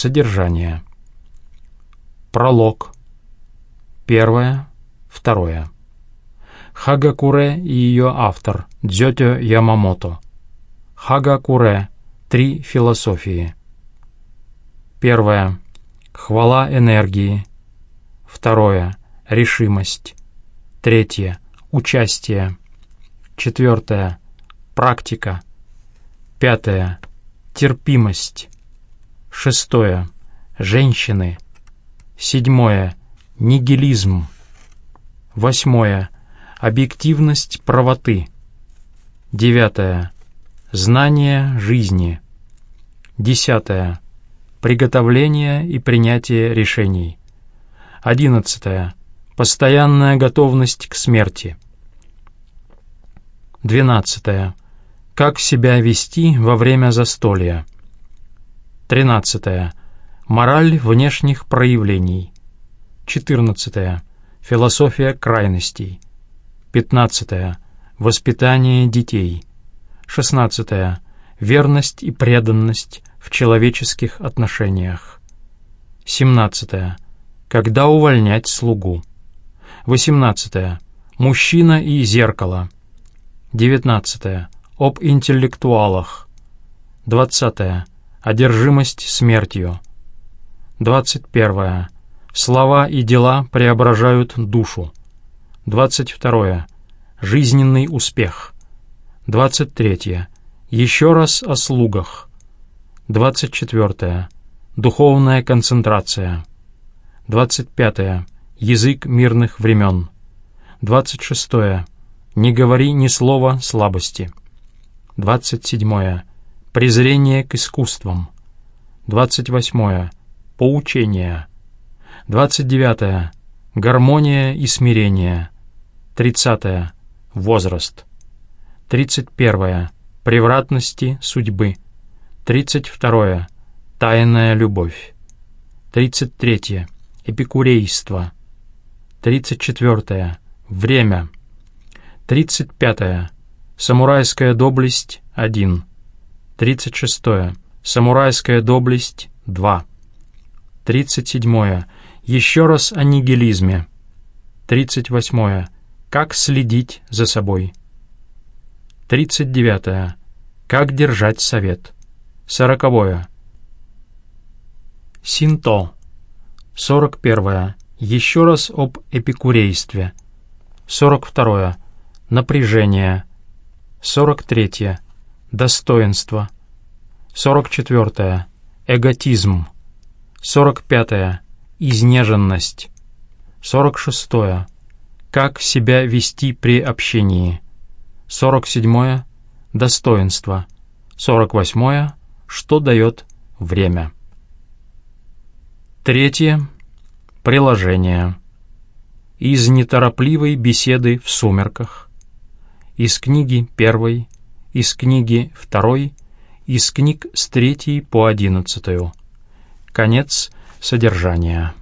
Содержание. Пролог. Первое. Второе. Хагакуре и ее автор Дзётё Ямамото. Хагакуре. Три философии. Первое. Хвала энергии. Второе. Решимость. Третье. Участие. Четвертое. Практика. Пятое. Терпимость. Шестое. Женщины. Седьмое. Нигилизм. Восьмое. Объективность правоты. Девятое. Знание жизни. Десятое. Приготовление и принятие решений. Одиннадцатое. Постоянная готовность к смерти. Двенадцатое. Как себя вести во время застолья. Тринадцатое. Мораль внешних проявлений. Четырнадцатое. Философия крайностей. Пятнадцатое. Воспитание детей. Шестнадцатое. Верность и преданность в человеческих отношениях. Семнадцатое. Когда увольнять слугу. Восемнадцатое. Мужчина и зеркало. Девятнадцатое. Об интеллектуалах. Двадцатое. Одержимость смертью. 21. Слова и дела преображают душу. 22. Жизненный успех. 23. Еще раз о слугах. 24. Духовная концентрация. 25. Язык мирных времен. 26. Не говори ни слова слабости. 27. Презрение к искусствам. 28. Поучение. 29. Гармония и смирение. 30. Возраст. 31. Превратности судьбы. 32. Тайная любовь. 33. Эпикурейство. 34. Время. 35. Самурайская доблесть 1. 36. Самурайская доблесть 2. 37. Еще раз о нигилизме. 38. Как следить за собой. 39. Как держать совет. 40. Синто. 41. Еще раз об эпикурействе. 42. Напряжение. 43. Достоинство. 44. Эготизм. 45. Изнеженность. 46. Как себя вести при общении. 47. Достоинство. 48. Что дает время. Третье. Приложение. Из неторопливой беседы в сумерках. Из книги первой, из книги второй, из книг с третьей по одиннадцатую. Конец содержания.